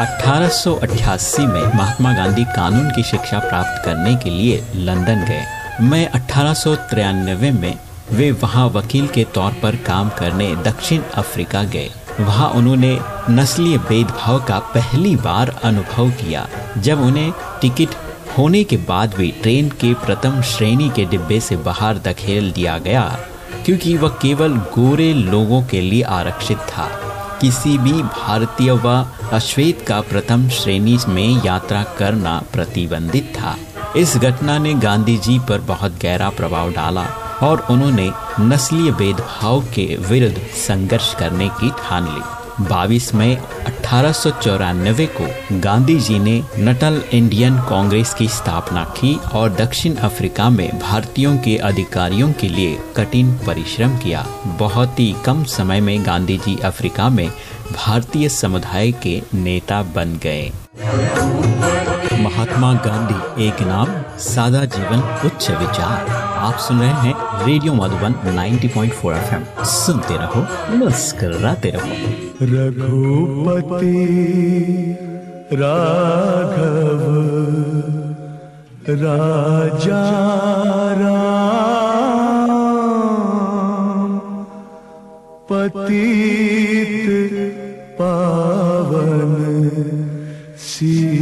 1888 में महात्मा गांधी कानून की शिक्षा प्राप्त करने के लिए लंदन गए। मैं अठारह में वे वहाँ वकील के तौर पर काम करने दक्षिण अफ्रीका गए। वहाँ उन्होंने नस्लीय भेदभाव का पहली बार अनुभव किया, जब उन्हें टिकट होने के बाद भी ट्रेन के प्रथम श्रेणी के डिब्बे से बाहर धकेल दिया गया, क्योंकि वह केवल गोरे लोगों के लिए आरक्षित था। किसी भी भारतीय व अश्वेत का प्रथम श्रेणी में यात्रा करना प्रतिबंधित था। इस घटना ने गांधी जी पर बहुत गहरा प्रभाव डाला और उन्होंने नस्लीय भेदभाव के विरुद्ध संघर्ष करने की ठान ली। 22 मई अठारह सौ चौरानवे को गांधी जी ने नटल इंडियन कांग्रेस की स्थापना की और दक्षिण अफ्रीका में भारतीयों के अधिकारियों के लिए कठिन परिश्रम किया। बहुत ही कम समय में गांधी जी अफ्रीका में भारतीय समुदाय के नेता बन गए। महात्मा गांधी, एक नाम, सादा जीवन, उच्च विचार। आप सुन रहे हैं रेडियो मधुबन 90.4 एफएम। सुनते रहो, मुस्कराते रहो। रघुपति राघव राजा राम पतित पावन सी